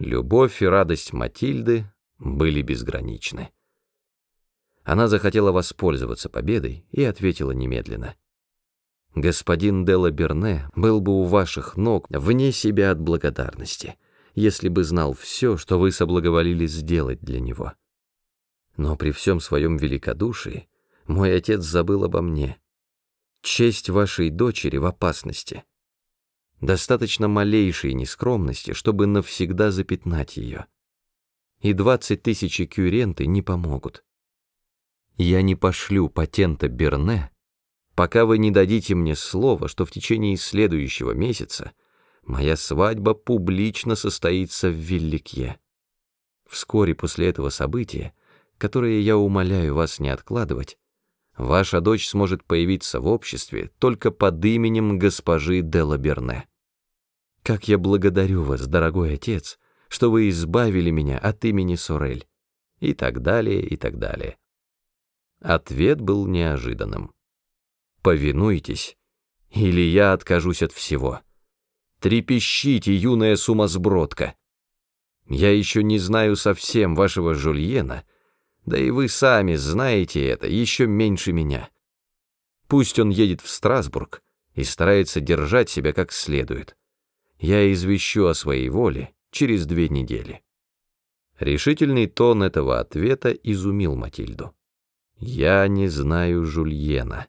Любовь и радость Матильды были безграничны. Она захотела воспользоваться победой и ответила немедленно. «Господин Делла Берне был бы у ваших ног вне себя от благодарности, если бы знал все, что вы соблаговолили сделать для него. Но при всем своем великодушии мой отец забыл обо мне. Честь вашей дочери в опасности. Достаточно малейшей нескромности, чтобы навсегда запятнать ее. И двадцать тысяч кюренты не помогут. Я не пошлю патента Берне, пока вы не дадите мне слово, что в течение следующего месяца моя свадьба публично состоится в Вилликье. Вскоре после этого события, которое я умоляю вас не откладывать, ваша дочь сможет появиться в обществе только под именем госпожи Делла Берне. Как я благодарю вас, дорогой отец, что вы избавили меня от имени Сорель. И так далее, и так далее. Ответ был неожиданным. Повинуйтесь, или я откажусь от всего. Трепещите, юная сумасбродка. Я еще не знаю совсем вашего Жульена, да и вы сами знаете это еще меньше меня. Пусть он едет в Страсбург и старается держать себя как следует. Я извещу о своей воле через две недели. Решительный тон этого ответа изумил Матильду. «Я не знаю Жульена».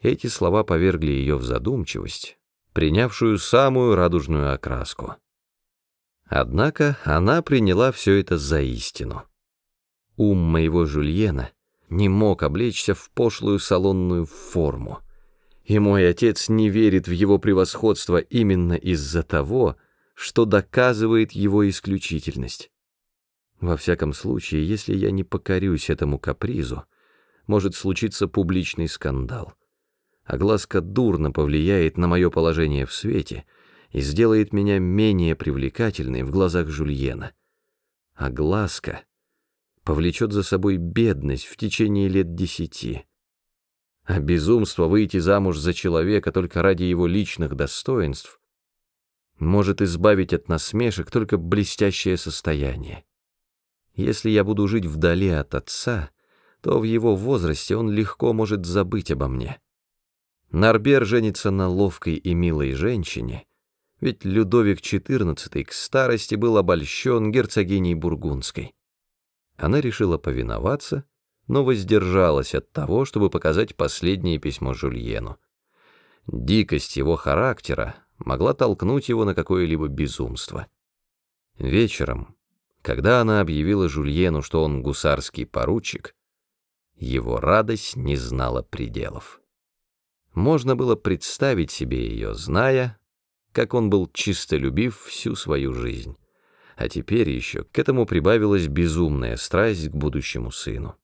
Эти слова повергли ее в задумчивость, принявшую самую радужную окраску. Однако она приняла все это за истину. Ум моего Жульена не мог облечься в пошлую салонную форму, и мой отец не верит в его превосходство именно из-за того, что доказывает его исключительность. Во всяком случае, если я не покорюсь этому капризу, может случиться публичный скандал. Огласка дурно повлияет на мое положение в свете и сделает меня менее привлекательной в глазах Жульена. Огласка повлечет за собой бедность в течение лет десяти. А безумство выйти замуж за человека только ради его личных достоинств может избавить от насмешек только блестящее состояние. Если я буду жить вдали от отца, то в его возрасте он легко может забыть обо мне. Нарбер женится на ловкой и милой женщине, ведь Людовик XIV к старости был обольщен герцогиней Бургундской. Она решила повиноваться, но воздержалась от того, чтобы показать последнее письмо Жульену. Дикость его характера могла толкнуть его на какое-либо безумство. Вечером, когда она объявила Жульену, что он гусарский поручик, его радость не знала пределов. Можно было представить себе ее, зная, как он был чистолюбив всю свою жизнь. А теперь еще к этому прибавилась безумная страсть к будущему сыну.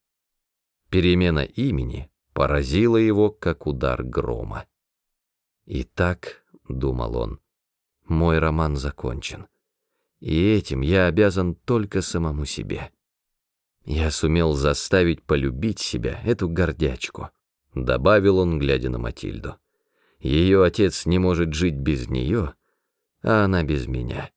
Перемена имени поразила его, как удар грома. «Итак», — думал он, — «мой роман закончен, и этим я обязан только самому себе». Я сумел заставить полюбить себя эту гордячку, добавил он, глядя на Матильду. Ее отец не может жить без нее, а она без меня.